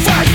fight